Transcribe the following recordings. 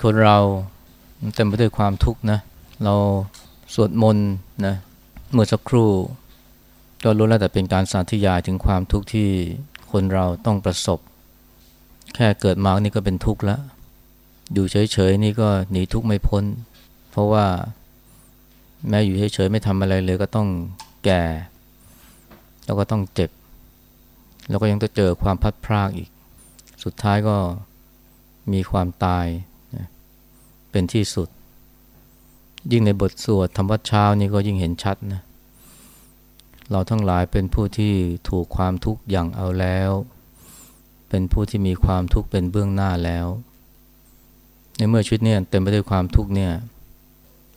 วิตคนเราเต็มไปด้วยความทุกข์นะ เราสวดมนต์นะเมื่อสักครู่ก็รู้แล้วแต่เป็นการสาธยายถึงความทุกข์ที่คนเราต้องประสบ แค่เกิดมานี่ก็เป็นทุกข์แล้วอยู่เฉยๆนี่ก็หนีทุกข์ไม่พ้น เพราะว่าแม้อยู่เฉยๆไม่ทำอะไรเลยก็ต้องแก่ แล้วก็ต้องเจ็บ แล้วก็ยังต้องเจอความพัดพรากอีก สุดท้ายก็มีความตาย เป็นที่สุด ยิ่งในบทสวดธรรมวัดเช้านี่ก็ยิ่งเห็นชัดนะเราทั้งหลายเป็นผู้ที่ถูกความทุกข์อย่างเอาแล้ว เป็นผู้ที่มีความทุกข์เป็นเบื้องหน้าแล้ว ในเมื่อชีวิตเนี่ยเต็มไปด้วยความทุกข์เนี่ย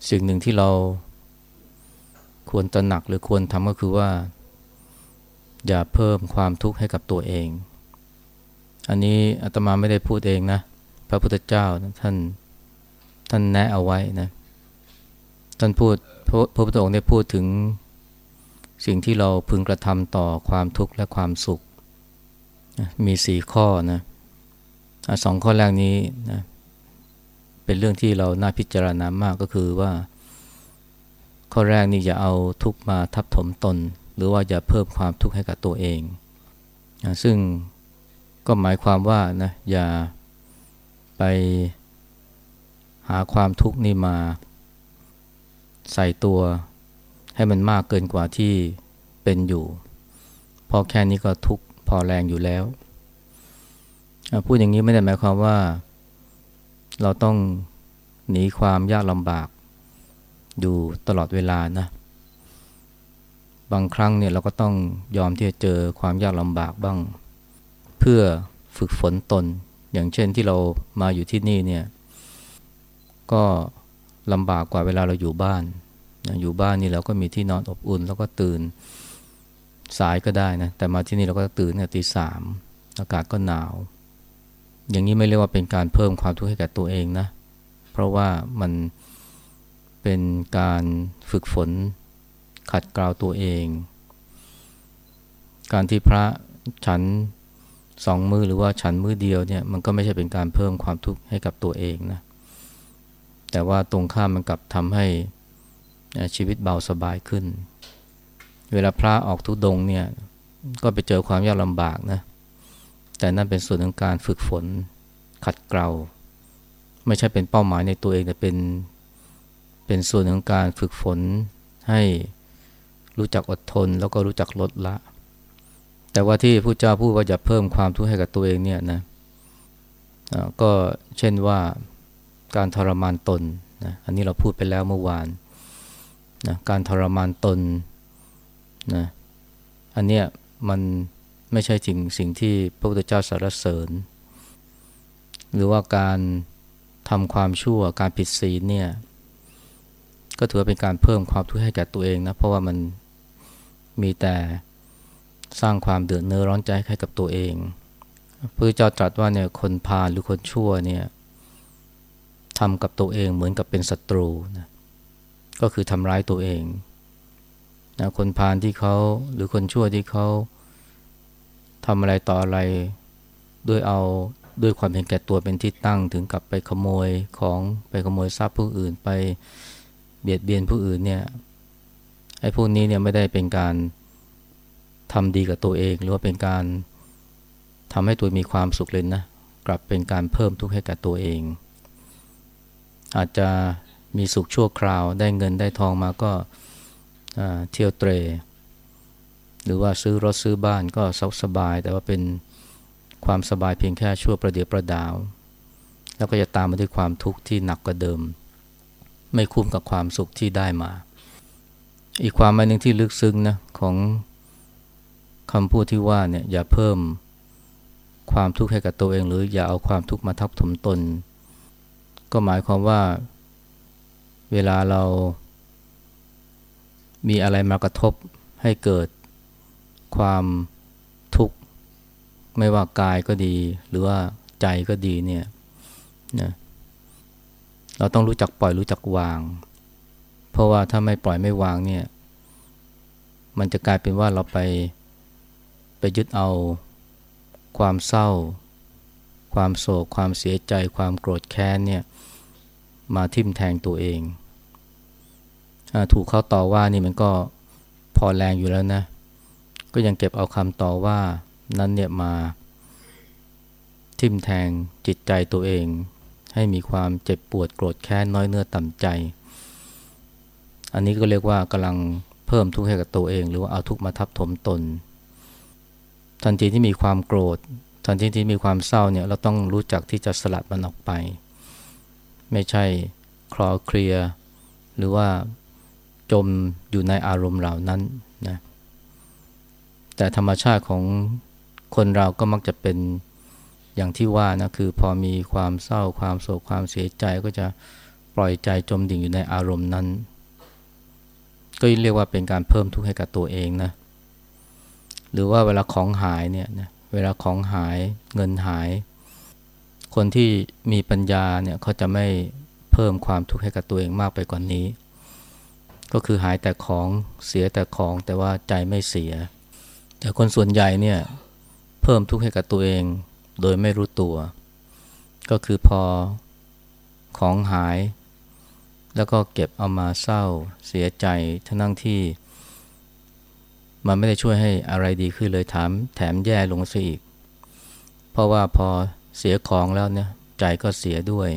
สิ่งหนึ่งที่เราควรตระหนักหรือควรทำก็คือว่า อย่าเพิ่มความทุกข์ให้กับตัวเอง อันนี้อาตมาไม่ได้พูดเองนะ พระพุทธเจ้าท่าน ท่านแนะเอาไว้นะท่านพูดพระพุทธองค์ได้พูดถึงสิ่งที่เราพึงกระทำต่อความทุกข์และความสุข มีสี่ข้อนะสองข้อแรกนี้นะเป็นเรื่องที่เราน่าพิจารณามากก็คือว่า ข้อแรกนี่อย่าเอาทุกมาทับถมตน หรือว่าอย่าเพิ่มความทุกข์ให้กับตัวเองนะซึ่งก็หมายความว่านะอย่าไป หาความทุกข์นี่มาใส่ตัวให้มันมากเกินกว่าที่เป็นอยู่พราะแค่นี้ก็ทุกพอแรงอยู่แล้วพูดอย่างนี้ไม่ได้หมายความว่า เราต้องหนีความยากลำบากอยู่ตลอดเวลานะ บางครั้งเนี่ยเราก็ต้องยอมที่จะเจอความยากลำบากบ้าง เพื่อฝึกฝนตน อย่างเช่นที่เรามาอยู่ที่นี่เนี่ย ก็ลำบากกว่าเวลาเราอยู่บ้าน อยู่บ้านนี่เราก็มีที่นอนอบอุ่น แล้วก็ตื่นสายก็ได้นะ แต่มาที่นี่เราก็ตื่นตีสามอากาศก็หนาว อย่างนี้ไม่เรียกว่าเป็นการเพิ่มความทุกข์ให้กับตัวเองนะ เพราะว่ามันเป็นการฝึกฝนขัดเกลาตัวเอง การที่พระฉันสองมือหรือว่าฉันมือเดียวเนี่ยมันก็ไม่ใช่เป็นการเพิ่มความทุกข์ให้กับตัวเองนะ แต่ว่าตรงข้ามมันกลับทำให้ชีวิตเบาสบายขึ้น เวลาพระออกทุดงเนี่ยก็ไปเจอความยากลำบากนะ แต่นั่นเป็นส่วนของการฝึกฝนขัดเกลา ไม่ใช่เป็นเป้าหมายในตัวเองแต่เป็นเป็นส่วนของการฝึกฝนให้รู้จักอดทนแล้วก็รู้จักลดละ แต่ว่าที่ผู้เจ้าพูดว่าจะเพิ่มความทุกข์ให้กับตัวเองเนี่ยนะก็เช่นว่า การทรมานตนนะอันนี้เราพูดไปแล้วเมื่อวานนะการทรมานตนนะอันเนี้ยมันไม่ใช่สิ่งสิ่งที่พระพุทธเจ้าสรรเสริญ หรือว่าการทำความชั่วการผิดศีลเนี่ยก็ถือเป็นการเพิ่มความทุกข์ให้แก่ตัวเองนะเพราะว่ามันมีแต่สร้างความเดือดเนื้อร้อนใจให้กับตัวเองพระเจ้าตรัสว่าเนี่ยคนพาลหรือคนชั่วเนี่ยำกับตัวเองเหมือนกับเป็นศัตรูนะก็คือทำร้ายตัวเองนะคนพาลที่เขาหรือคนชั่วที่เขาทำอะไรต่ออะไรด้วยเอาด้วยความเห็นแก่ตัวเป็นที่ตั้งถึงกับไปขโมยของไปขโมยทรัพย์ผู้อื่นไปเบียดเบียนผู้อื่นเนี่ยไอ้พวกนี้เนี่ยไม่ได้เป็นการทำดีกับตัวเอง หรือว่าเป็นการทำให้ตัวมีความสุขเลยนะ กลับเป็นการเพิ่มทุกข์ให้กับตัวเอง อาจจะมีสุขชั่วคราว ได้เงินได้ทองมาก็เที่ยวเตร หรือว่าซื้อรถซื้อบ้านก็สสบาย แต่ว่าเป็นความสบายเพียงแค่ชั่วประเดี๋ยวประดาว แล้วก็จะตามมาด้วยความทุกข์ที่หนักกว่าเดิม ไม่คุ้มกับความสุขที่ได้มา อีกความหมายหนึ่งที่ลึกซึ้งนะของคำพูดที่ว่าเนี่ยอย่าเพิ่มความทุกข์ให้กับตัวเอง หรืออย่าเอาความทุกข์มาทับถมตน ก็หมายความว่าเวลาเรา มีอะไรมากระทบให้เกิดความทุกข์ ไม่ว่ากายก็ดี หรือว่าใจก็ดีเนี่ยนะเราต้องรู้จักปล่อยรู้จักวาง เพราะว่าถ้าไม่ปล่อยไม่วางเนี่ย มันจะกลายเป็นว่าเราไปไปยึดเอาความเศร้าคความโศกความเสียใจ ความโกรธแค้นเนี่ย มาทิ่มแทงตัวเองอถูกเขาต่อว่านี่มันก็พอแรงอยู่แล้วนะ ก็ยังเก็บเอาคำต่อว่านั้นเนี่ยมาทิ่มแทงจิตใจตัวเอง ให้มีความเจ็บปวดโกรธแค้นน้อยเนื้อต่ำใจ อันนี้ก็เรียกว่ากำลังเพิ่มทุกข์ให้กับตัวเอง หรือว่าเอาทุกข์มาทับถมตน ทันทีที่มีความโกรธ ทันทีที่มีความเศร้าเนี่ยเราต้องรู้จักที่จะสลัดมันออกไป ไม่ใช่คลอเคลียหรือว่าจมอยู่ในอารมณ์เหล่านั้นนะแต่ธรรมชาติของคนเราก็มักจะเป็นอย่างที่ว่านะคือพอมีความเศร้าความโศกความเสียใจก็จะปล่อยใจจมดิ่งอยู่ในอารมณ์นั้น ก็เรียกว่าเป็นการเพิ่มทุกข์ให้กับตัวเองนะหรือว่าเวลาของหายเนี่ยนะเวลาของหายเงินหาย คนที่มีปัญญาเนี่ยเขาจะไม่เพิ่มความทุกข์ให้กับตัวเองมากไปกว่านนี้ ก็คือหายแต่ของเสียแต่ของแต่ว่าใจไม่เสีย แต่คนส่วนใหญ่เนี่ยเพิ่มทุกข์ให้กับตัวเองโดยไม่รู้ตัว ก็คือพอของหาย แล้วก็เก็บเอามาเศร้าเสียใจทั้งที่ มันไม่ได้ช่วยให้อะไรดีขึ้นเลยถามแถมแย่ลงซะอีก เพราะว่าพอ เสียของแล้วเนี่ยใจก็เสียด้วย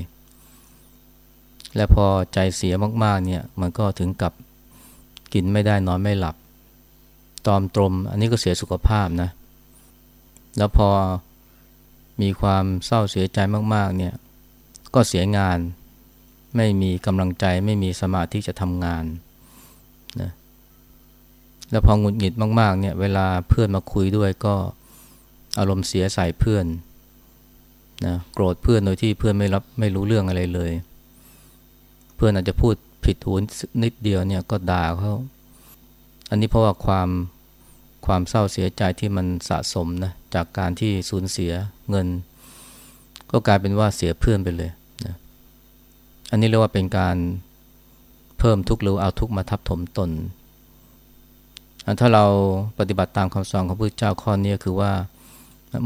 และพอใจเสียมากๆเนี่ยมันก็ถึงกับกินไม่ได้นอนไม่หลับ ตอมตรม อันนี้ก็เสียสุขภาพนะ แล้วพอมีความเศร้าเสียใจมากๆเนี่ยก็เสียงาน ไม่มีกำลังใจไม่มีสมาธิจะทำงานนะแล้วพอหงุดหงิดมากๆเนี่ยเวลาเพื่อนมาคุยด้วยก็อารมณ์เสียใส่เพื่อน นะโกรธเพื่อนโดยที่เพื่อนไม่รับไม่รู้เรื่องอะไรเลย เพื่อนอาจจะพูดผิดหูนิดเดียวเนี่ยก็ด่าเขาอันนี้เพราะว่าความความเศร้าเสียใจที่มันสะสมนะจากการที่สูญเสียเงิน ก็กลายเป็นว่าเสียเพื่อนไปเลยนะอันนี้เรียกว่าเป็นการเพิ่มทุกข์หรือเอาทุกข์มาทับถมตน ถ้าเราปฏิบัติตามคำสอนของพระเจ้าข้อนี้คือว่า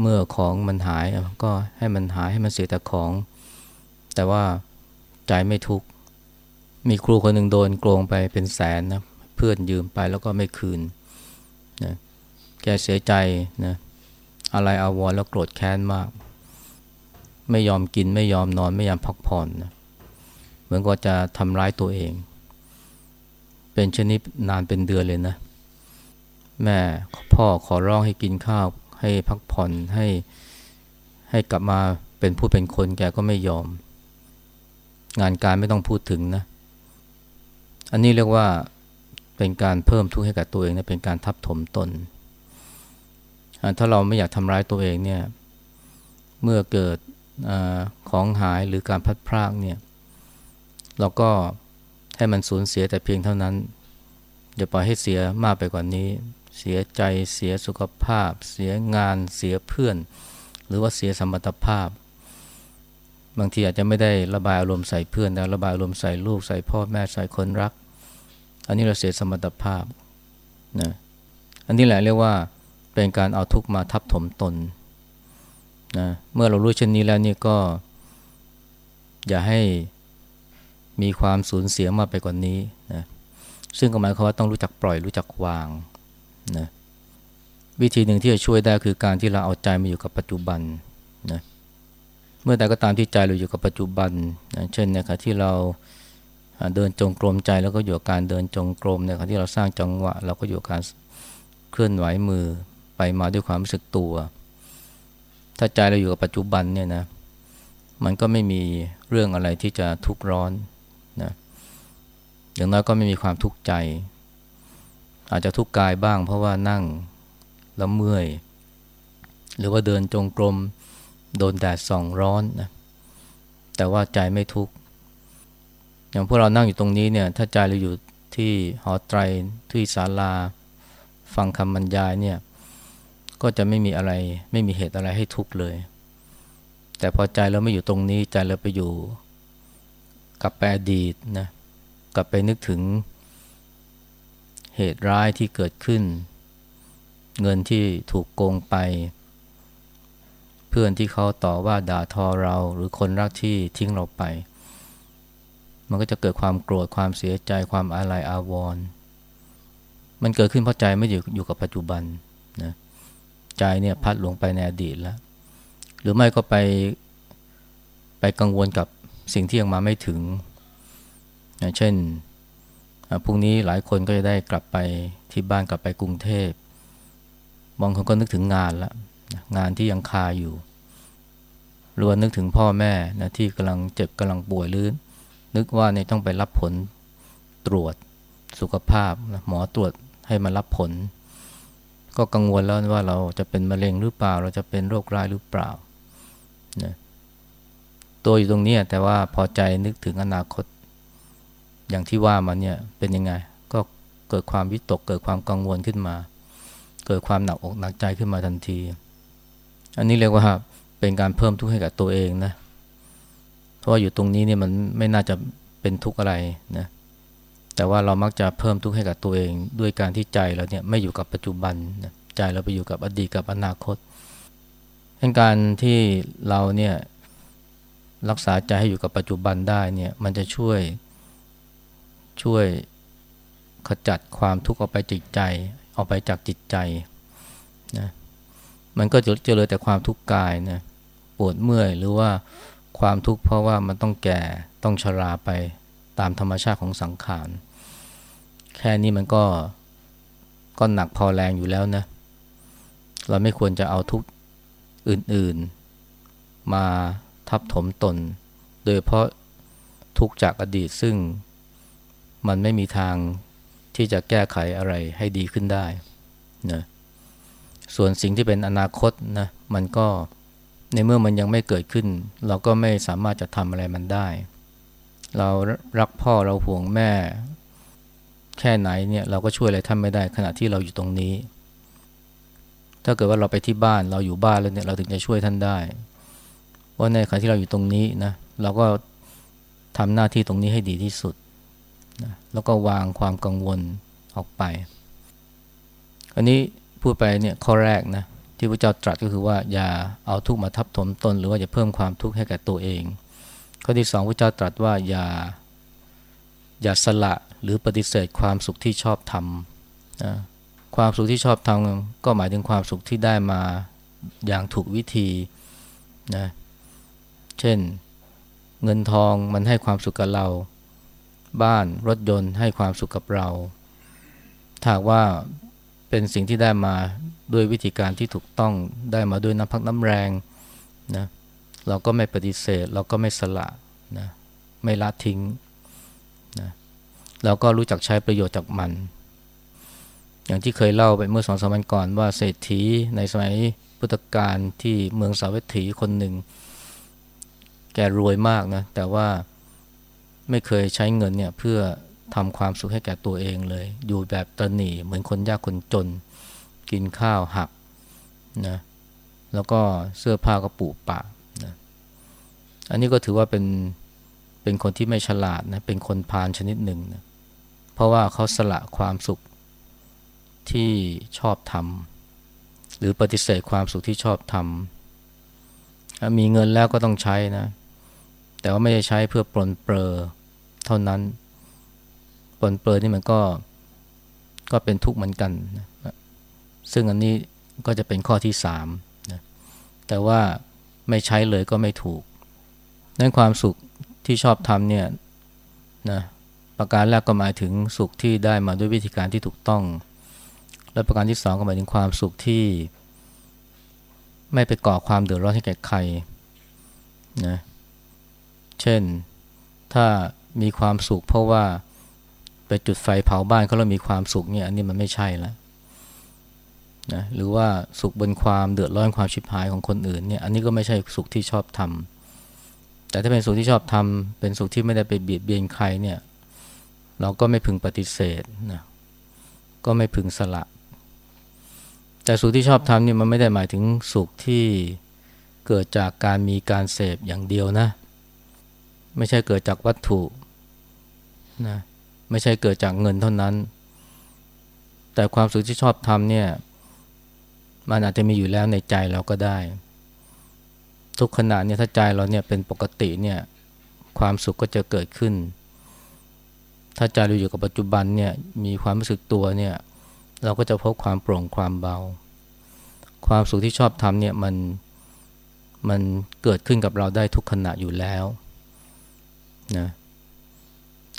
เมื่อของมันหายก็ให้มันหายให้มันเสียแต่ของ แต่ว่าใจไม่ทุกข์มีครูคนหนึ่งโดนโกงไปเป็นแสนนะเพื่อนยืมไปแล้วก็ไม่คืนนะแกเสียใจนะอะไรอาวรแล้วโกรธแค้นมาก ไม่ยอมกินไม่ยอมนอนไม่ยอมพักผ่อนนะเหมือนกับจะทำร้ายตัวเอง เป็นชนิดนานเป็นเดือนเลยนะ แม่พ่อขอร้องให้กินข้าว ให้พักผ่อนให้ให้กลับมาเป็นผู้เป็นคนแกก็ไม่ยอม งานการไม่ต้องพูดถึงนะ อันนี้เรียกว่าเป็นการเพิ่มทุกข์ให้กับตัวเองนะเป็นการทับถมตน ถ้าเราไม่อยากทำร้ายตัวเองเนี่ยเมื่อเกิดอของหายหรือการพัดพรากเนี่ยเราก็ให้มันสูญเสียแต่เพียงเท่านั้นอย่าปล่อยให้เสียมากไปกว่านี้ เสียใจ เสียสุขภาพ เสียงาน เสียเพื่อน หรือว่าเสียสมรรถภาพ บางทีอาจจะไม่ได้ระบายอารมณ์ใส่เพื่อนแต่ระบายอารมณ์ใส่ลูก ใส่พ่อแม่ ใส่คนรัก อันนี้เราเสียสมรรถภาพนะอันนี้แหละเรียกว่าเป็นการเอาทุกมาทับถมตนนะเมื่อเรารู้เช่นนี้แล้วนี่ก็ อย่าให้มีความสูญเสียมาไปกว่านนี้นะซึ่งก็หมายความว่าต้องรู้จักปล่อยรู้จักวาง นะวิธีหนึ่งที่จะช่วยได้คือการที่เราเอาใจมาอยู่กับปัจจุบันนะเมื่อใดก็ตามที่ใจเราอยู่กับปัจจุบันนะเช่นนะครับที่เราเดินจงกรมใจแล้วก็อยู่กับการเดินจงกรมในขณะที่เราสร้างจังหวะ เราก็อยู่กับการเคลื่อนไหวมือไปมาด้วยความรู้สึกตัว ถ้าใจเราอยู่กับปัจจุบันเนี่ยนะมันก็ไม่มีเรื่องอะไรที่จะทุกข์ร้อนนะอย่างน้อยก็ไม่มีความทุกข์ใจ อาจจะทุกข์กายบ้าง เพราะว่านั่งแล้วเมื่อย หรือว่าเดินจงกรมโดนแดดส่องร้อนนะแต่ว่าใจไม่ทุกข์อย่างพวกเรานั่งอยู่ตรงนี้เนี่ย ถ้าใจเราอยู่ที่หอไตรที่ศาลา ฟังคำบรรยายเนี่ย ก็จะไม่มีอะไรไม่มีเหตุอะไรให้ทุกข์เลย แต่พอใจเราไม่อยู่ตรงนี้ใจเราไปอยู่กับไปอดีตนะกลับไปนึกถึง เหตุร้ายที่เกิดขึ้น เงินที่ถูกโกงไป เพื่อนที่เขาต่อว่าด่าทอเราหรือคนรักที่ทิ้งเราไป มันก็จะเกิดความโกรธความเสียใจความอาลัยอาวรณ์มันเกิดขึ้นเพราะใจไม่อยู่อยู่กับปัจจุบันนะใจเนี่ยพัดหลงไปในอดีตแล้ว หรือไม่ก็ไปไปกังวลกับสิ่งที่ยังมาไม่ถึงนะเช่น พรุ่งนี้หลายคนก็จะได้กลับไปที่บ้านกลับไปกรุงเทพบางคนก็นึกถึงงานละงานที่ยังคาอยู่หรือว่านึกถึงพ่อแม่นะที่กำลังเจ็บกำลังป่วยหรือนึกว่าเนี่ยต้องไปรับผลตรวจสุขภาพนะหมอตรวจให้มารับผล ก็กังวลแล้วว่าเราจะเป็นมะเร็งหรือเปล่า เราจะเป็นโรคร้ายหรือเปล่านะตัวอยู่ตรงนี้แต่ว่าพอใจนึกถึงอนาคต อย่างที่ว่ามันเนี่ยเป็นยังไง ก็เกิดความวิตก เกิดความกังวลขึ้นมา เกิดความหนักอกหนักใจขึ้นมาทันที อันนี้เรียกว่าเป็นการเพิ่มทุกข์ให้กับตัวเองนะ เพราะว่าอยู่ตรงนี้เนี่ยมันไม่น่าจะเป็นทุกข์อะไรนะแต่ว่าเรามักจะเพิ่มทุกข์ให้กับตัวเอง ด้วยการที่ใจเราเนี่ยไม่อยู่กับปัจจุบันนะใจเราไปอยู่กับอดีตกับอนาคตเป็นการที่เราเนี่ยรักษาใจให้อยู่กับปัจจุบันได้เนี่ยมันจะช่วย ช่วยขจัดความทุกข์ออกไปจิตใจ ออกไปจากจิตใจนะมันก็จะเจริญแต่ความทุกข์กายนะปวดเมื่อยหรือว่าความทุกข์เพราะว่ามันต้องแก่ต้องชราไปตามธรรมชาติของสังขาร แค่นี้มันก็ก็หนักพอแรงอยู่แล้วนะ เราไม่ควรจะเอาทุกข์อื่นๆ มาทับถมตน โดยเพราะทุกจากอดีตซึ่ง มันไม่มีทางที่จะแก้ไขอะไรให้ดีขึ้นได้นะส่วนสิ่งที่เป็นอนาคตนะมันก็ในเมื่อมันยังไม่เกิดขึ้น เราก็ไม่สามารถจะทำอะไรมันได้ เรารักพ่อเราห่วงแม่ แค่ไหนเนี่ยเราก็ช่วยอะไรท่านไม่ได้ ขณะที่เราอยู่ตรงนี้ ถ้าเกิดว่าเราไปที่บ้านเราอยู่บ้านแล้วเนี่ยเราถึงจะช่วยท่านได้ว่าในขณะที่เราอยู่ตรงนี้นะเราก็ทำหน้าที่ตรงนี้ให้ดีที่สุด นะแล้วก็วางความกังวลออกไป อันนี้พูดไปเนี่ยข้อแรกนะที่พระเจ้าตรัสก็คือว่าอย่าเอาทุกข์มาทับถมตน หรือว่าอย่าเพิ่มความทุกข์ให้แก่ตัวเอง ข้อที่สองพระเจ้าตรัสว่าอย่าอย่าสละหรือปฏิเสธความสุขที่ชอบทำนะความสุขที่ชอบทำก็หมายถึงความสุขที่ได้มาอย่างถูกวิธีนะเช่นเงินทองมันให้ความสุขกับเรา บ้านรถยนต์ให้ความสุขกับเราถ้าว่าเป็นสิ่งที่ได้มาด้วยวิธีการที่ถูกต้องได้มาด้วยน้ำพักน้ำแรงนะเราก็ไม่ปฏิเสธ เราก็ไม่สละนะไม่ละทิ้งนะเราก็รู้จักใช้ประโยชน์จากมัน อย่างที่เคยเล่าไปเมื่อสองสามวันก่อนว่าเศรษฐีในสมัยพุทธกาลที่เมืองสาวัตถีคนหนึ่ง แกรวยมากนะ แต่ว่า ไม่เคยใช้เงินเนี่ยเพื่อทำความสุขให้แก่ตัวเองเลย อยู่แบบตนหนีเหมือนคนยากคนจน กินข้าวหักนะแล้วก็เสื้อผ้าก็ปูปะนะอันนี้ก็ถือว่าเป็นเป็นคนที่ไม่ฉลาดนะเป็นคนพาลชนิดหนึ่งนะเพราะว่าเขาสละความสุขที่ชอบทำหรือปฏิเสธความสุขที่ชอบทำมีเงินแล้วก็ต้องใช้นะ แต่ว่าไม่ได้ใช้เพื่อปลนเปลอ ท่านั้นปนเปลอนี่มันก็ก็เป็นทุกข์เหมือนกันนะซึ่งอันนี้ก็จะเป็นข้อที่สามนะแต่ว่าไม่ใช้เลยก็ไม่ถูกนั้นความสุขที่ชอบทำเนี่ยนะประการแรกก็หมายถึงสุขที่ได้มาด้วยวิธีการที่ถูกต้อง และประการที่สองก็หมายถึงความสุขที่ ไม่ไปก่อความเดือดร้อนให้แก่ใครนะเช่นถ้า มีความสุข เพราะว่าไปจุดไฟเผาบ้านเขาแล้วมีความสุขเนี่ยอันนี้มันไม่ใช่แล้วนะหรือว่าสุขบนความเดือดร้อนความชิบหายของคนอื่นเนี่ยอันนี้ก็ไม่ใช่สุขที่ชอบทำแต่ถ้าเป็นสุขที่ชอบทำเป็นสุขที่ไม่ได้ไปเบียดเบียนใครเนี่ยเราก็ไม่พึงปฏิเสธนะก็ไม่พึงสละ แต่สุขที่ชอบทำเนี่ยมันไม่ได้หมายถึงสุขที่เกิดจากการมีการเสพอย่างเดียวนะ ไม่ใช่เกิดจากวัตถุ นะไม่ใช่เกิดจากเงินเท่านั้น แต่ความสุขที่ชอบทำเนี่ย มันอาจจะมีอยู่แล้วในใจเราก็ได้ ทุกขณะเนี่ยถ้าใจเราเนี่ยเป็นปกติเนี่ย ความสุขก็จะเกิดขึ้น ถ้าใจเราอยู่กับปัจจุบันเนี่ยมีความรู้สึกตัวเนี่ย เราก็จะพบความโปร่งความเบา ความสุขที่ชอบทำเนี่ยมันมันเกิดขึ้นกับเราได้ทุกขณะอยู่แล้วนะ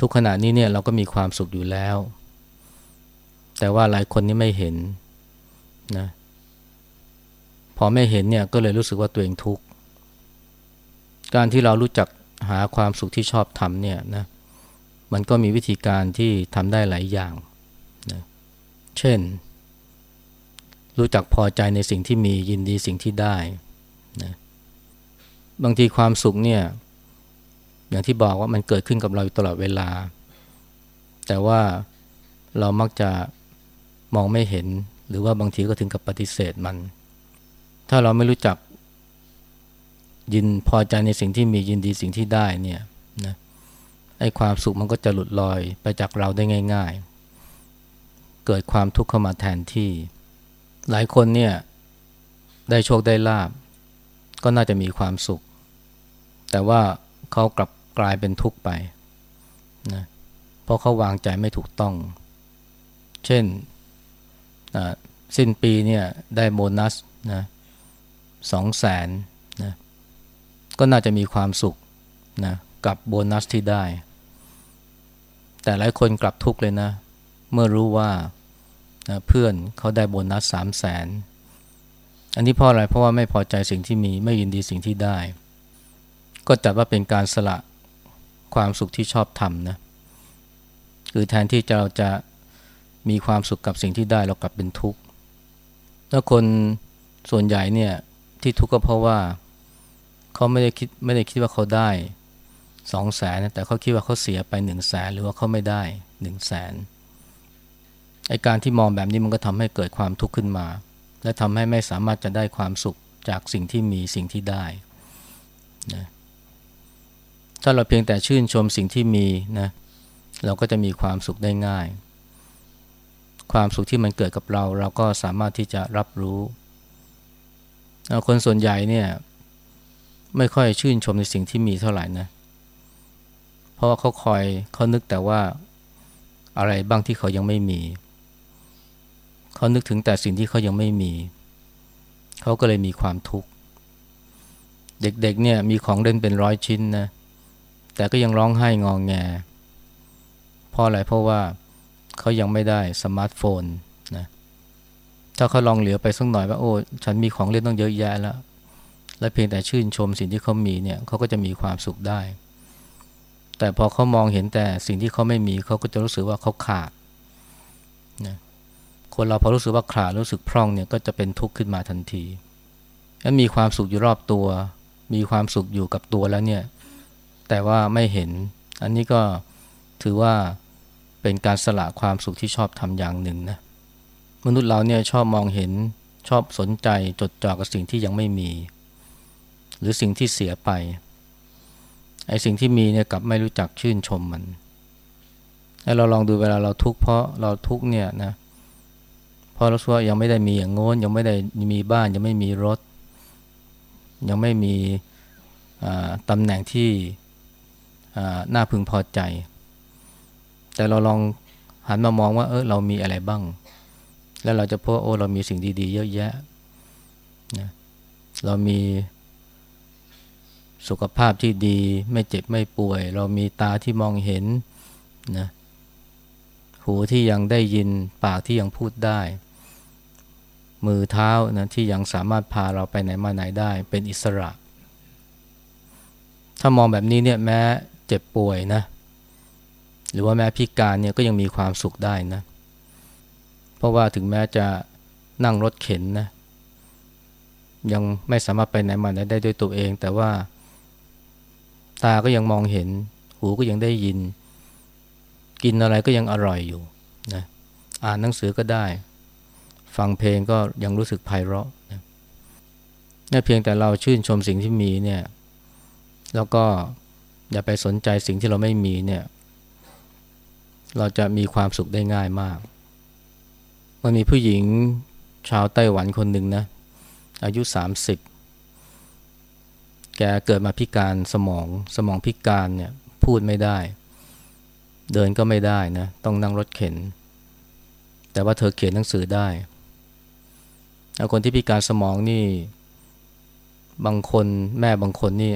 ทุกขณะนี้เนี่ยเราก็มีความสุขอยู่แล้ว แต่ว่าหลายคนนี่ไม่เห็นนะพอไม่เห็นเนี่ยก็เลยรู้สึกว่าตัวเองทุกข์การที่เรารู้จักหาความสุขที่ชอบทำเนี่ยนะมันก็มีวิธีการที่ทำได้หลายอย่างนะเช่น รู้จักพอใจในสิ่งที่มียินดีสิ่งที่ได้นะบางทีความสุขเนี่ย อย่างที่บอกว่ามันเกิดขึ้นกับเราตลอดเวลา แต่ว่าเรามักจะมองไม่เห็น หรือว่าบางทีก็ถึงกับปฏิเสธมัน ถ้าเราไม่รู้จักยินพอใจในสิ่งที่มียินดีสิ่งที่ได้เนี่ยนะไอ้ความสุขมันก็จะหลุดลอยไปจากเราได้ง่าย ๆ เกิดความทุกข์เข้ามาแทนที่ หลายคนเนี่ยได้โชคได้ลาบ ก็น่าจะมีความสุข แต่ว่าเขากลับ กลายเป็นทุกข์ไปนะเพราะเขาวางใจไม่ถูกต้อง เช่นสิ้นปีเนี่ยได้โบนัสนะสองแสนนะก็น่าจะมีความสุขนะกับโบนัสที่ได้ แต่หลายคนกลับทุกข์เลยนะ เมื่อรู้ว่านะเพื่อนเขาได้โบนัสสามแสนอันนี้เพราะอะไรเพราะว่าไม่พอใจสิ่งที่มีไม่ยินดีสิ่งที่ได้ ก็จัดว่าเป็นการสละ ความสุขที่ชอบทำนะคือแทนที่จะเราจะมีความสุขกับสิ่งที่ได้เรากลับเป็นทุกข์แล้วคนส่วนใหญ่เนี่ยที่ทุกข์ก็เพราะว่าเขาไม่ได้คิดไม่ได้คิดว่าเขาได้สองแสนแต่เขาคิดว่าเขาเสียไปหนึ่งแสนหรือว่าเขาไม่ได้หนึ่งแสนไอการที่มองแบบนี้มันก็ทำให้เกิดความทุกข์ขึ้นมา และทำให้ไม่สามารถจะได้ความสุขจากสิ่งที่มีสิ่งที่ได้นะ ถ้าเราเพียงแต่ชื่นชมสิ่งที่มีนะเราก็จะมีความสุขได้ง่าย ความสุขที่มันเกิดกับเรา เราก็สามารถที่จะรับรู้ คนส่วนใหญ่เนี่ยไม่ค่อยชื่นชมในสิ่งที่มีเท่าไหร่นะ เพราะว่าเขาคอยเขานึกแต่ว่าอะไรบ้างที่เขายังไม่มี เขานึกถึงแต่สิ่งที่เขายังไม่มี เขาก็เลยมีความทุกข์ เด็กๆเนี่ยมีของเล่นเป็นร้อยชิ้นนะ แต่ก็ยังร้องไห้งองแง เพราะอะไรเพราะว่าเขายังไม่ได้สมาร์ทโฟนนะถ้าเขาลองเหลือไปสักหน่อยว่าโอ้ฉันมีของเล่นต้องเยอะแยะแล้ว และเพียงแต่ชื่นชมสิ่งที่เขามีเนี่ยเขาก็จะมีความสุขได้ แต่พอเขามองเห็นแต่สิ่งที่เขาไม่มีเขาก็จะรู้สึกว่าเขาขาดนะคนเราพอรู้สึกว่าขาดรู้สึกพร่องเนี่ยก็จะเป็นทุกข์ขึ้นมาทันทีและมีความสุขอยู่รอบตัว มีความสุขอยู่กับตัวแล้วเนี่ย แต่ว่าไม่เห็น อันนี้ก็ถือว่าเป็นการสละความสุขที่ชอบทำอย่างหนึ่งนะมนุษย์เราเนี่ยชอบมองเห็นชอบสนใจจดจ่อกับสิ่งที่ยังไม่มี หรือสิ่งที่เสียไปไอ้สิ่งที่มีเนี่ยกลับไม่รู้จักชื่นชมมันให้เราลองดูเวลาเราทุกข์เพราะเราทุกข์เนี่ยนะเพราะเราสึกว่ายังไม่ได้มีอย่างโน้นยังไม่ได้มีบ้านยังไม่มีรถ ยังไม่มีตำแหน่งที่ น่าพึงพอใจ แต่เราลองหันมามองว่าเออเรามีอะไรบ้าง แล้วเราจะพบโอ้เรามีสิ่งดีๆ เยอะแยะนะเรามีสุขภาพที่ดีไม่เจ็บไม่ป่วย เรามีตาที่มองเห็นนะหูที่ยังได้ยินปากที่ยังพูดได้ มือเท้านะที่ยังสามารถพาเราไปไหนมาไหนได้ เป็นอิสระ ถ้ามองแบบนี้เนี่ยแม้ เจ็บป่วยนะ หรือว่าแม้พิการเนี่ยก็ยังมีความสุขได้นะ เพราะว่าถึงแม้จะนั่งรถเข็นนะยังไม่สามารถไปไหนมาไหนได้ด้วยตัวเอง แต่ว่า ตาก็ยังมองเห็น หูก็ยังได้ยิน กินอะไรก็ยังอร่อยอยู่นะอ่านหนังสือก็ได้ ฟังเพลงก็ยังรู้สึกไพเราะนะนี่เพียงแต่เราชื่นชมสิ่งที่มีเนี่ย แล้วก็ อย่าไปสนใจสิ่งที่เราไม่มีเนี่ยเราจะมีความสุขได้ง่ายมาก มันมีผู้หญิงชาวไต้หวันคนหนึ่งนะ อายุสามสิบกเกิดมาพิการสมองสมองพิการเนี่ยพูดไม่ได้ เดินก็ไม่ได้นะ ต้องนั่งรถเข็น แต่ว่าเธอเขียนหนังสือได้คนที่พิการสมองนี่ บางคนแม่บางคนนี่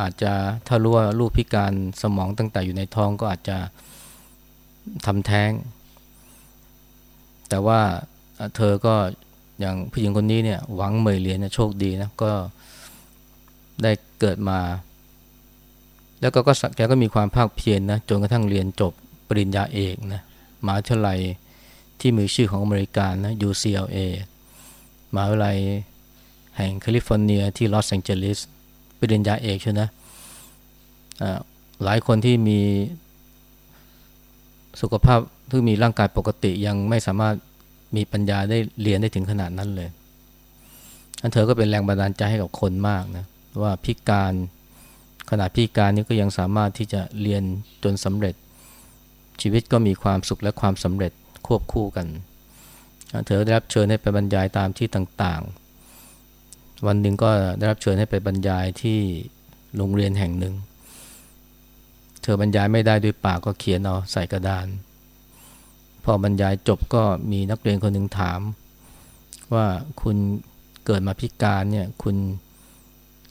อาจจะถ้ารู้ว่าลูกพิการสมองตั้งแต่อยู่ในท้องก็อาจจะทำแท้ง แต่ว่าเธอก็อย่างผู้หญิงคนนี้เนี่ยหวังเหมยเรียนโชคดีนะก็ได้เกิดมา แล้วก็แกก็มีความภาคเพียรนนะจนกระทั่งเรียนจบปริญญาเอกนะมหาวิทยาลัยที่มีชื่อของอเมริกานะ UCLA มหาวิทยาลัยแห่งแคลิฟอร์เนียที่ลอสแองเจลิส ปริญญาเอกใช่ไหมหลายคนที่มีสุขภาพที่มีร่างกายปกติยังไม่สามารถมีปัญญาได้เรียนได้ถึงขนาดนั้นเลยอันเธอก็เป็นแรงบันดาลใจให้กับคนมากนะว่าพิการขนาดพิการนี้ก็ยังสามารถที่จะเรียนจนสำเร็จ ชีวิตก็มีความสุขและความสำเร็จควบคู่กัน เธอได้รับเชิญให้ไปบรรยายตามที่ต่างๆ วันหนึ่งก็ได้รับเชิญให้ไปบรรยายที่โรงเรียนแห่งหนึ่ง เธอบรรยายไม่ได้ด้วยปากก็เขียนเอาใส่กระดาน พอบรรยายจบก็มีนักเรียนคนหนึ่งถาม ว่าคุณเกิดมาพิการเนี่ยคุณ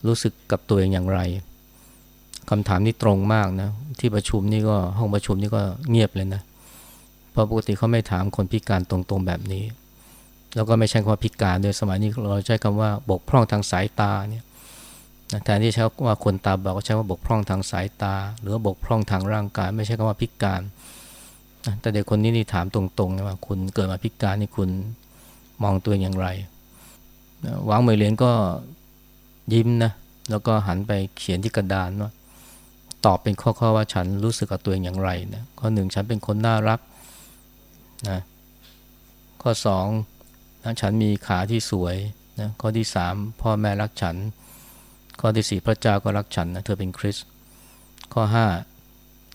รู้สึกกับตัวเองอย่างไรคำถามนี้ตรงมากนะ ที่ประชุมนี่ก็ห้องประชุมนี่ก็เงียบเลยนะ เพราะปกติเขาไม่ถามคนพิการตรงๆแบบนี้ แล้วก็ไม่ใช่คำว่าพิการโดยสมัยนี้เราใช้คำว่าบกพร่องทางสายตาเนี่ยแทนที่ใช้ว่าคนตาบอดก็ใช้ว่าบกพร่องทางสายตา หรือบกพร่องทางร่างกาย ไม่ใช่คำว่าพิการ แต่เด็กคนนี้นี่ถามตรงๆนะว่าคุณเกิดมาพิการนี่คุณมองตัวเองอย่างไรหวังเมยเลียนก็ยิ้มนะแล้วก็หันไปเขียนที่กระดานว่าตอบเป็นข้อๆว่าฉันรู้สึกกับตัวเองอย่างไรนะข้อหนึ่งฉันเป็นคนน่ารักนะข้อสอง นะฉันมีขาที่สวยนะข้อที่สามพ่อแม่รักฉัน ข้อที่สี่พระเจ้าก็รักฉันนะเธอเป็นคริสข้อห้า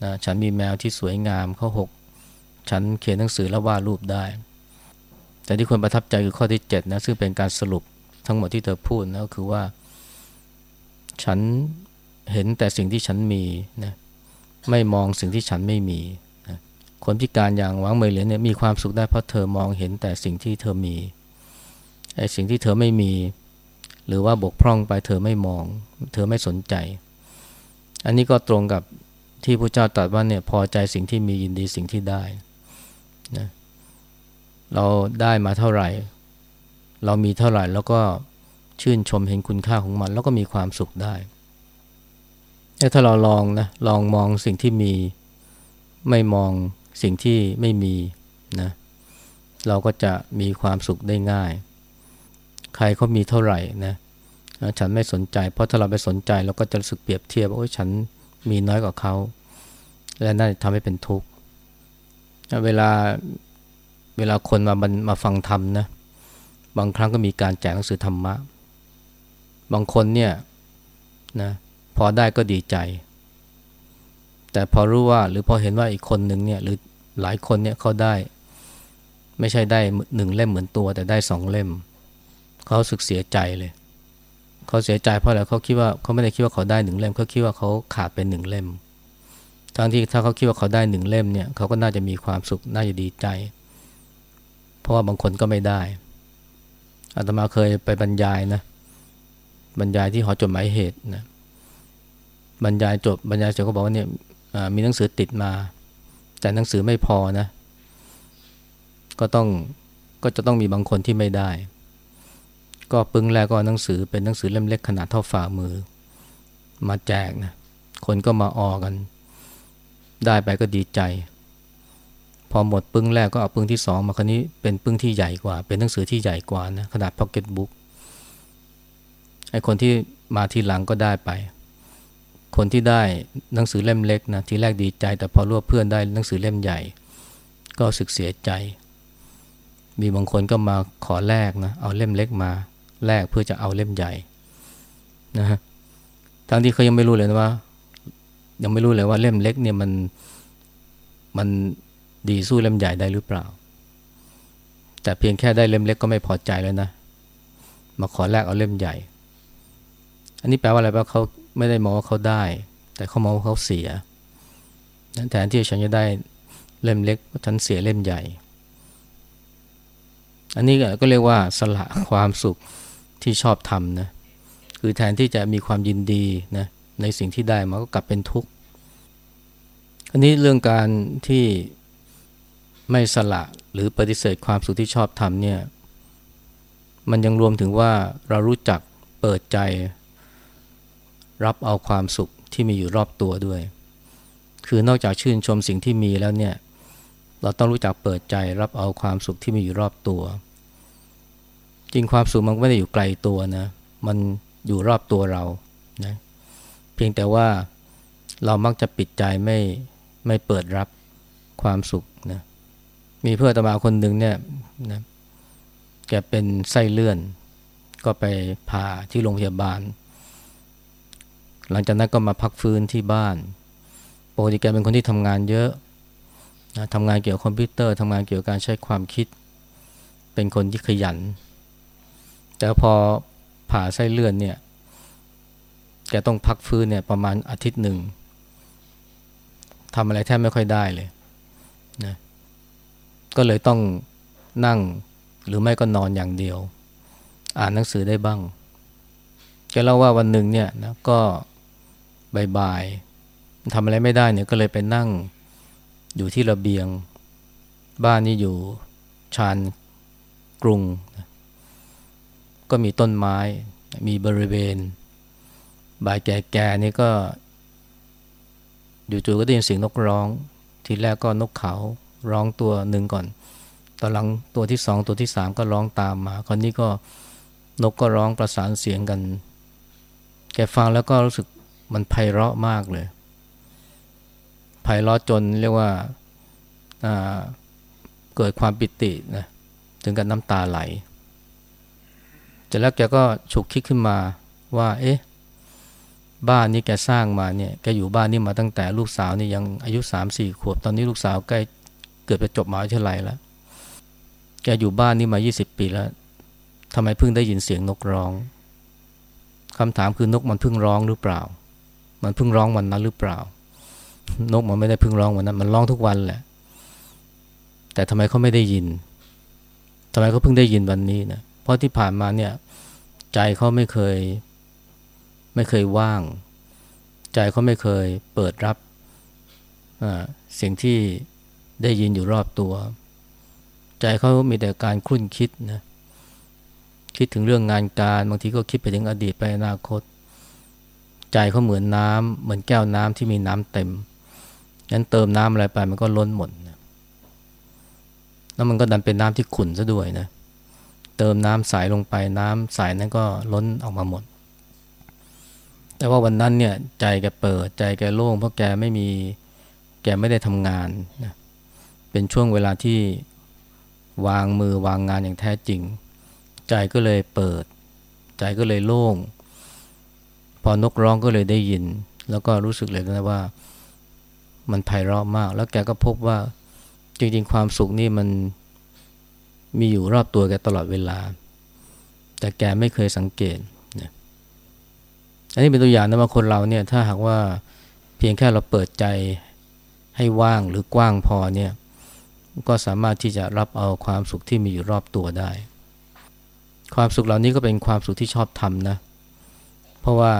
นะฉันมีแมวที่สวยงามข้อหกฉันเขียนหนังสือและวาดรูปได้ แต่ที่ควรประทับใจคือข้อที่เจ็ดนะซึ่งเป็นการสรุปทั้งหมดที่เธอพูดนะก็คือว่า ฉันเห็นแต่สิ่งที่ฉันมีนะไม่มองสิ่งที่ฉันไม่มีนะคนพิการอย่างหวังเมยเหรียญเนี่ยมีความสุขได้เพราะเธอมองเห็นแต่สิ่งที่เธอมี สิ่งที่เธอไม่มี หรือว่าบกพร่องไปเธอไม่มอง เธอไม่สนใจ อันนี้ก็ตรงกับที่พระเจ้าตรัสว่าเนี่ยพอใจสิ่งที่มียินดีสิ่งที่ได้นะเราได้มาเท่าไหร่ เรามีเท่าไหร่แล้วก็ชื่นชมเห็นคุณค่าของมัน แล้วก็มีความสุขได้ถ้าเราลองนะลองมองสิ่งที่มีไม่มองสิ่งที่ไม่มีนะเราก็จะมีความสุขได้ง่าย ครเขามีเท่าไหร่นะฉันไม่สนใจ เพราะถ้าเราไปสนใจเราก็จะรู้สึกเปรียบเทียบว่าโอ้ยฉันมีน้อยกว่าเขา และนั่นทำให้เป็นทุกข์เวลาเวลาคนมามาฟังธรรมนะบางครั้งก็มีการแจกหนังสือธรรมะ บางคนเนี่ยนะพอได้ก็ดีใจ แต่พอรู้ว่าหรือพอเห็นว่าอีกคนหนึ่งเนี่ยหรือหลายคนเนี่ยเขาได้ ไม่ใช่ได้หนึ่งเล่มเหมือนตัวแต่ได้สองเล่ม เขาสึกเสียใจเลย เขาเสียใจเพราะอะไรเขาคิดว่าเขาไม่ได้คิดว่าเขาได้หนึ่งเล่มเขาคิดว่าเขาขาดเป็นหนึ่งเล่มทั้งที่ถ้าเขาคิดว่าเขาได้หนึ่งเล่มเนี่ยเขาก็น่าจะมีความสุขน่าจะดีใจ เพราะว่าบางคนก็ไม่ได้อาตมาเคยไปบรรยายนะบรรยายที่หอจดหมายเหตุนะบรรยายจบบรรยายเสร็จก็บอกว่าเนี่ยมีหนังสือติดมา แต่หนังสือไม่พอนะ ก็ต้องก็จะต้องมีบางคนที่ไม่ได้ ก็ปึ้งแรกก็หนังสือเป็นหนังสือเล่มเล็กขนาดเท่าฝ่ามือ มาแจกนะคนก็มาออกัน ได้ไปก็ดีใจ พอหมดปึ้งแรกก็เอาปึ้งที่สองมาคนนี้เป็นปึ้งที่ใหญ่กว่า เป็นหนังสือที่ใหญ่กว่านะขนาดพ็อกเก็ตบุ๊กไอ้คนที่มาทีหลังก็ได้ไป คนที่ได้หนังสือเล่มเล็กนะทีแรกดีใจ แต่พอรู้ว่าเพื่อนได้หนังสือเล่มใหญ่ ก็สึกเสียใจ มีบางคนก็มาขอแลกนะเอาเล่มเล็กมา แลกเพื่อจะเอาเล่มใหญ่นะฮะทั้งที่เขายังไม่รู้เลยนะว่า ยังไม่รู้เลยว่าเล่มเล็กเนี่ยมันมันดีสู้เล่มใหญ่ได้หรือเปล่า แต่เพียงแค่ได้เล่มเล็กก็ไม่พอใจแล้วนะ มาขอแลกเอาเล่มใหญ่ อันนี้แปลว่าอะไรแปลว่าเขาไม่ได้มองว่าเขาได้ แต่เขามองว่าเขาเสียแทนที่ฉันจะได้เล่มเล็กฉันเสียเล่มใหญ่ อันนี้ก็เรียกว่าสละความสุข ที่ชอบทำนะคือแทนที่จะมีความยินดีนะในสิ่งที่ได้มาก็กลับเป็นทุกข์อันนี้เรื่องการที่ไม่สละหรือปฏิเสธความสุขที่ชอบทำเนี่ยมันยังรวมถึงว่าเรารู้จักเปิดใจ รับเอาความสุขที่มีอยู่รอบตัวด้วย คือนอกจากชื่นชมสิ่งที่มีแล้วเนี่ยเราต้องรู้จักเปิดใจรับเอาความสุขที่มีอยู่รอบตัว จริงความสุขมันไม่ได้อยู่ไกลตัวนะ มันอยู่รอบตัวเรานะเพียงแต่ว่าเรามักจะปิดใจไม่ไม่เปิดรับความสุขนะมีเพื่อนตมาคนหนึ่งเนี่ยนะแกเป็นไส้เลื่อน ก็ไปผ่าที่โรงพยาบาล หลังจากนั้นก็มาพักฟื้นที่บ้านปกติแกเป็นคนที่ทำงานเยอะนะทำงานเกี่ยวกับคอมพิวเตอร์ทำงานเกี่ยวกับการใช้ความคิด เป็นคนที่ขยัน แต่พอผ่าไส้เลื่อนเนี่ย แกต้องพักฟื้นเนี่ยประมาณอาทิตย์หนึ่งทำอะไรแทบไม่ค่อยได้เลยนะก็เลยต้องนั่งหรือไม่ก็นอนอย่างเดียว อ่านหนังสือได้บ้างแกเล่าว่าวันหนึ่งเนี่ยนะก็บ่ายๆทำอะไรไม่ได้เนี่ยก็เลยไปนั่งอยู่ที่ระเบียง บ้านนี่อยู่ชานกรุง ก็มีต้นไม้ มีบริเวณบ่ายแก่ๆนี่ก็อยู่ๆก็ได้ยินเสียงนกร้อง ทีแรกก็นกเขาร้องตัวหนึ่งก่อน ตอนหลังตัวที่สองตัวที่สามก็ร้องตามมาคราวนี้ก็นกก็ร้องประสานเสียงกัน แกฟังแล้วก็รู้สึกมันไพเราะมากเลย ไพเราะจนเรียกว่าเกิดความปิตินะ ถึงกับน้ำตาไหล จากแล้วแกก็ฉุกคิดขึ้นมาว่า เอ๊ะ บ้านนี้แกสร้างมาเนี่ย แกอยู่บ้านนี้มาตั้งแต่ลูกสาวนี่ยังอายุสามสี่ขวบ ตอนนี้ลูกสาวใกล้เกิดไปจบมหาวิทยาลัยแล้ว แกอยู่บ้านนี้มา20ปีแล้วทำไมเพิ่งได้ยินเสียงนกร้องคำถามคือนกมันเพิ่งร้องหรือเปล่า มันเพิ่งร้องวันนั้นหรือเปล่า นกมันไม่ได้เพิ่งร้องวันนั้น มันร้องทุกวันแหละ แต่ทำไมเขาไม่ได้ยินทำไมเขาเพิ่งได้ยินวันนี้นะเราะที่ผ่านมาเนี่ยใจเขาไม่เคยไม่เคยว่าง ใจเขาไม่เคยเปิดรับสิ่งที่ได้ยินอยู่รอบตัว ใจเขามีแต่การคุ้นคิดนะคิดถึงเรื่องงานการบางทีก็คิดไปถึงอดีตไปอนาคต ใจเขาเหมือนน้ำเหมือนแก้วน้ำที่มีน้ำเต็มงั้นเติมน้ำอะไรไปมันก็ล้นหมดนะแล้วมันก็ดันเป็นน้ำที่ขุ่นซะด้วยนะเติมน้ำใสลงไปน้ำใสนั้นก็ล้นออกมาหมด แต่ว่าวันนั้นเนี่ยใจแกเปิดใจแกโล่งเพราะแกไม่มีแกไม่ได้ทำงานนะเป็นช่วงเวลาที่วางมือวางงานอย่างแท้จริง ใจก็เลยเปิด ใจก็เลยโล่ง พอนกร้องก็เลยได้ยิน แล้วก็รู้สึกเลยนะว่า มันไพเราะมาก แล้วแกก็พบว่าจริงๆ ความสุขนี่มัน มีอยู่รอบตัวแกตลอดเวลา แต่แกไม่เคยสังเกตเนี่ยอันนี้เป็นตัวอย่างนะว่าคนเราเนี่ยถ้าหากว่าเพียงแค่เราเปิดใจให้ว่างหรือกว้างพอเนี่ยก็สามารถที่จะรับเอาความสุขที่มีอยู่รอบตัวได้ ความสุขเหล่านี้ก็เป็นความสุขที่ชอบทำนะ เพราะว่า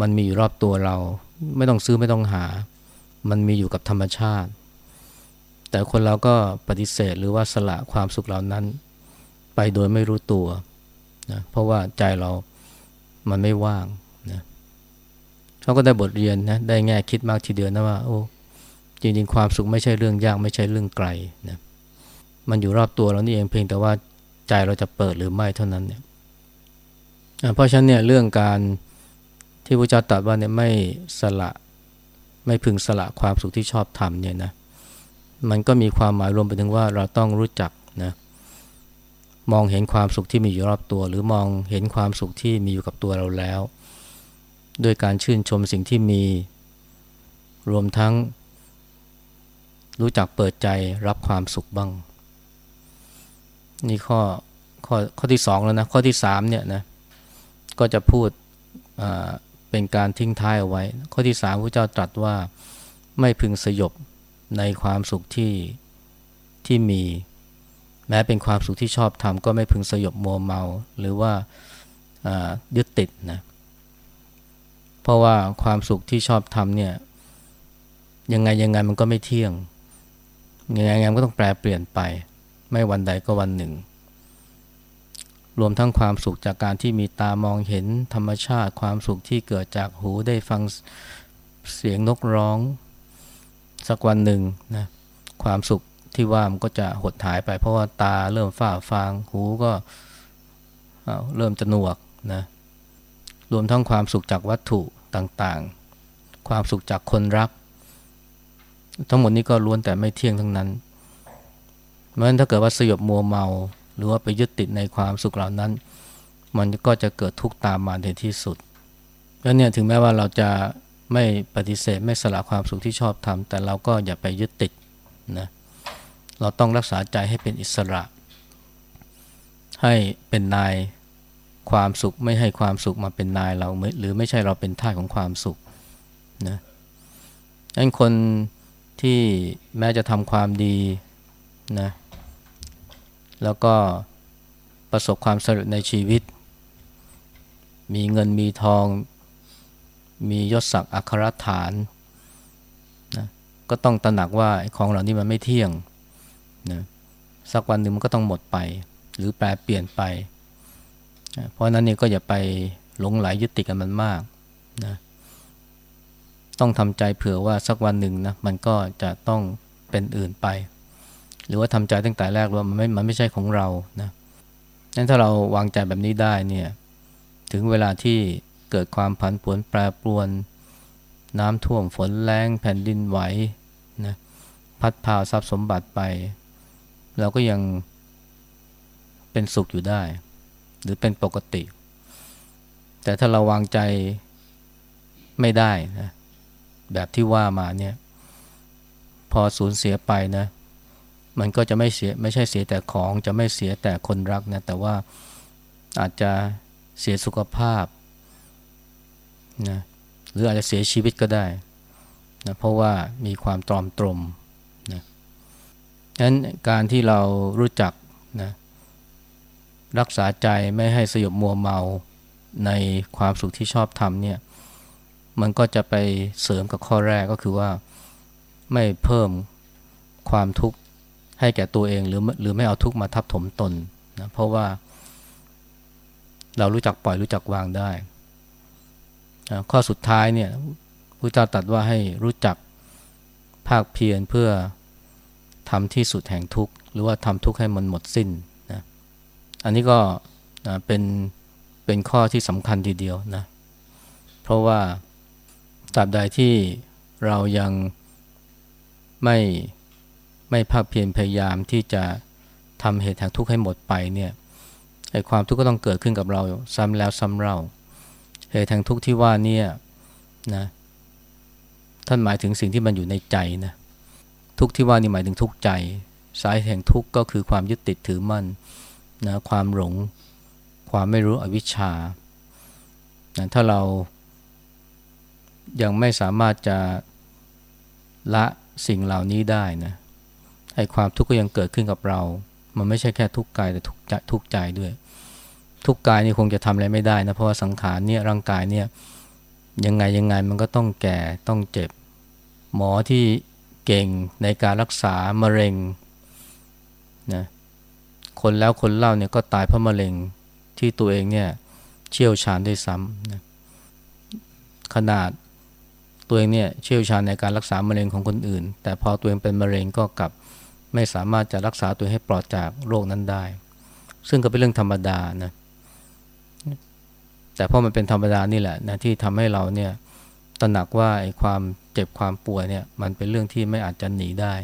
มันมีอยู่รอบตัวเรา ไม่ต้องซื้อไม่ต้องหา มันมีอยู่กับธรรมชาติ แต่คนเราก็ปฏิเสธหรือว่าสละความสุขเหล่านั้น ไปโดยไม่รู้ตัวนะเพราะว่าใจเรามันไม่ว่างนะเขาก็ได้บทเรียนนะได้แง่คิดมากทีเดียวนะว่า โอ้จริงๆ ความสุขไม่ใช่เรื่องยากไม่ใช่เรื่องไกลนะมันอยู่รอบตัวเรานี่เองเพียงแต่ว่าใจเราจะเปิดหรือไม่เท่านั้นเนี่ยเพราะฉะนั้นเนี่ยเรื่องการที่พระเจ้าตรัสว่าเนี่ยไม่สละไม่พึงสละความสุขที่ชอบทำเนี่ยนะ มันก็มีความหมายรวมไปถึงว่าเราต้องรู้จักนะมองเห็นความสุขที่มีอยู่รอบตัว หรือมองเห็นความสุขที่มีอยู่กับตัวเราแล้วโดยการชื่นชมสิ่งที่มีรวมทั้ง รู้จักเปิดใจรับความสุขบ้าง นี่ข้อข้อข้อที่สองแล้วนะ ข้อที่สามเนี่ยนะก็จะพูดเป็นการทิ้งท้ายเอาไว้ ข้อที่สามพระเจ้าตรัสว่าไม่พึงสยบ ในความสุขที่ที่มี แม้เป็นความสุขที่ชอบทำก็ไม่พึงสยบมัวเมาหรือว่ายึดติดนะเพราะว่าความสุขที่ชอบทำเนี่ยยังไงยังไงมันก็ไม่เที่ยงยังไงยังไงก็ต้องแปลเปลี่ยนไป ไม่วันใดก็วันหนึ่ง รวมทั้งความสุขจากการที่มีตามองเห็นธรรมชาติ ความสุขที่เกิดจากหูได้ฟังเสียงนกร้อง สักวันหนึ่งนะความสุขที่ว่ามันก็จะหดหายไป เพราะว่าตาเริ่มฝ้าฟางหูก็เริ่มจะหนวกนะรวมทั้งความสุขจากวัตถุต่างๆ ความสุขจากคนรัก ทั้งหมดนี้ก็ล้วนแต่ไม่เที่ยงทั้งนั้นเพราะฉะนั้นถ้าเกิดว่าสยบมัวเมา หรือว่าไปยึดติดในความสุขเหล่านั้น มันก็จะเกิดทุกข์ตามมาในที่สุดแล้วเนี่ยถึงแม้ว่าเราจะ ไม่ปฏิเสธไม่สละความสุขที่ชอบทำแต่เราก็อย่าไปยึดติดนะเราต้องรักษาใจให้เป็นอิสระ ให้เป็นนายความสุขไม่ให้ความสุขมาเป็นนายเราหรือไม่ใช่เราเป็นท่าของความสุขนะดังนั้นคนที่แม้จะทำความดีนะแล้วก็ประสบความสำเร็จในชีวิต มีเงินมีทอง มียศศักดิ์อัครฐานนะก็ต้องตระหนักว่าของเหล่านี้มันไม่เที่ยงนะสักวันหนึ่งมันก็ต้องหมดไป หรือแปลเปลี่ยนไปเพราะนั้นนี่ก็อย่าไปหลงไหลยึดติดกันมันมากนะต้องทำใจเผื่อว่าสักวันหนึ่งนะมันก็จะต้องเป็นอื่นไป หรือว่าทำใจตั้งแต่แรกว่ามันไม่มันไม่ใช่ของเรานะนั้นถ้าเราวางใจแบบนี้ได้เนี่ยถึงเวลาที่ เกิดความผันผวนแปรปรวน น้ำท่วมฝนแรงแผ่นดินไหวนะพัดพาทรัพย์สมบัติไป เราก็ยังเป็นสุขอยู่ได้ หรือเป็นปกติ แต่ถ้าเราวางใจไม่ได้นะแบบที่ว่ามาเนี่ยพอสูญเสียไปนะมันก็จะไม่เสียไม่ใช่เสียแต่ของจะไม่เสียแต่คนรักนะแต่ว่าอาจจะเสียสุขภาพ นะหรืออาจจะเสียชีวิตก็ได้นะเพราะว่ามีความตรอมตรมนะฉะนั้นการที่เรารู้จักนะรักษาใจไม่ให้สยบมัวเมาในความสุขที่ชอบทำเนี่ยมันก็จะไปเสริมกับข้อแรกก็คือว่าไม่เพิ่มความทุกข์ให้แก่ตัวเองหรือหรือไม่เอาทุกข์มาทับถมตนนะเพราะว่าเรารู้จักปล่อยรู้จักวางได้ ข้อสุดท้ายเนี่ยพระเจ้าตรัสว่าให้รู้จักภาคเพียรเพื่อทำที่สุดแห่งทุกข์ หรือว่าทำทุกข์ให้มันหมดสิ้นนะอันนี้ก็นะเป็นเป็นข้อที่สำคัญทีเดียวนะเพราะว่าตราบใดที่เรายังไม่ไม่ภาคเพียรพยายามที่จะทำเหตุแห่งทุกข์ให้หมดไปเนี่ยไอ้ความทุกข์ก็ต้องเกิดขึ้นกับเราซ้ำแล้วซ้ำเล่า เหตุแห่งทุกข์ที่ว่านี่นะท่านหมายถึงสิ่งที่มันอยู่ในใจนะทุกข์ที่ว่านี่หมายถึงทุกข์ใจ สายแห่งทุกข์ก็คือความยึดติดถือมั่นนะความหลง ความไม่รู้อวิชชานะถ้าเรายังไม่สามารถจะละสิ่งเหล่านี้ได้นะไอ้ความทุกข์ก็ยังเกิดขึ้นกับเรา มันไม่ใช่แค่ทุกข์กายแต่ทุกข์ใจด้วย ทุกกายนี่คงจะทำอะไรไม่ได้นะเพราะว่าสังขารเนี่ยร่างกายเนี่ยยังไงยังไงมันก็ต้องแก่ต้องเจ็บ หมอที่เก่งในการรักษามะเร็งนะคนแล้วคนเล่าเนี่ยก็ตายเพราะมะเร็งที่ตัวเองเนี่ยเชี่ยวชาญด้วยซ้ำนะขนาดตัวเองเนี่ยเชี่ยวชาญในการรักษามะเร็งของคนอื่น แต่พอตัวเองเป็นมะเร็งก็กลับไม่สามารถจะรักษาตัวให้ปลอดจากโรคนั้นได้ ซึ่งก็เป็นเรื่องธรรมดานะ แต่เพราะมันเป็นธรรมดานี่แหละนะที่ทำให้เราเนี่ยตระหนักว่าไอ้ความเจ็บความป่วยเนี่ยมันเป็นเรื่องที่ไม่อาจจะหนีได้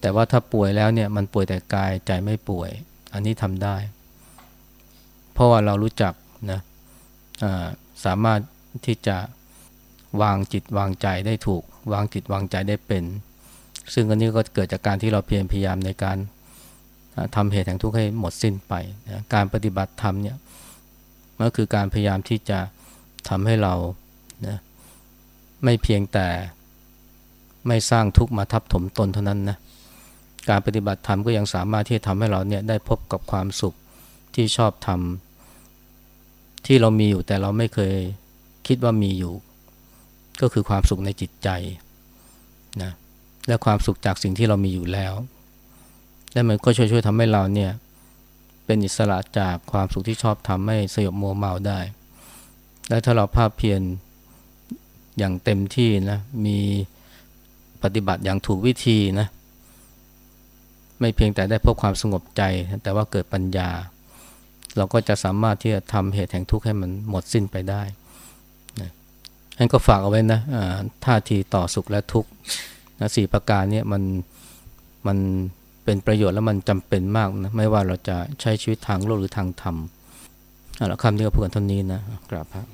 แต่ว่าถ้าป่วยแล้วเนี่ยมันป่วยแต่กายใจไม่ป่วย อันนี้ทำได้ เพราะว่าเรารู้จักนะสามารถที่จะวางจิตวางใจได้ถูก วางจิตวางใจได้เป็น ซึ่งอันนี้ก็เกิดจากการที่เราเพียรพยายามในการทำเหตุแห่งทุกข์ให้หมดสิ้นไปนะการปฏิบัติธรรมเนี่ย ก็คือการพยายามที่จะทำให้เรานะไม่เพียงแต่ไม่สร้างทุกข์มาทับถมตนเท่านั้นนะการปฏิบัติธรรมก็ยังสามารถที่จะทำให้เราเนี่ยได้พบกับความสุขที่ชอบทำที่เรามีอยู่แต่เราไม่เคยคิดว่ามีอยู่ ก็คือความสุขในจิตใจนะและความสุขจากสิ่งที่เรามีอยู่แล้ว และมันก็ช่วยๆทำให้เราเนี่ย เป็นอิสระจากความสุขที่ชอบทำให้สยบมัวเมาได้ และถ้าเราภาพเพียรอย่างเต็มที่นะมีปฏิบัติอย่างถูกวิธีนะไม่เพียงแต่ได้พบความสงบใจ แต่ว่าเกิดปัญญา เราก็จะสามารถที่จะทำเหตุแห่งทุกข์ให้มันหมดสิ้นไปได้นะอันก็ฝากเอาไว้นะท่าทีต่อสุขและทุกข์นะสี่ประการนี้มันมัน เป็นประโยชน์และมันจำเป็นมากนะไม่ว่าเราจะใช้ชีวิตทางโลกหรือทางธรรมเอาละคำนี้ก็พูดกันเท่านี้นะกราบพระ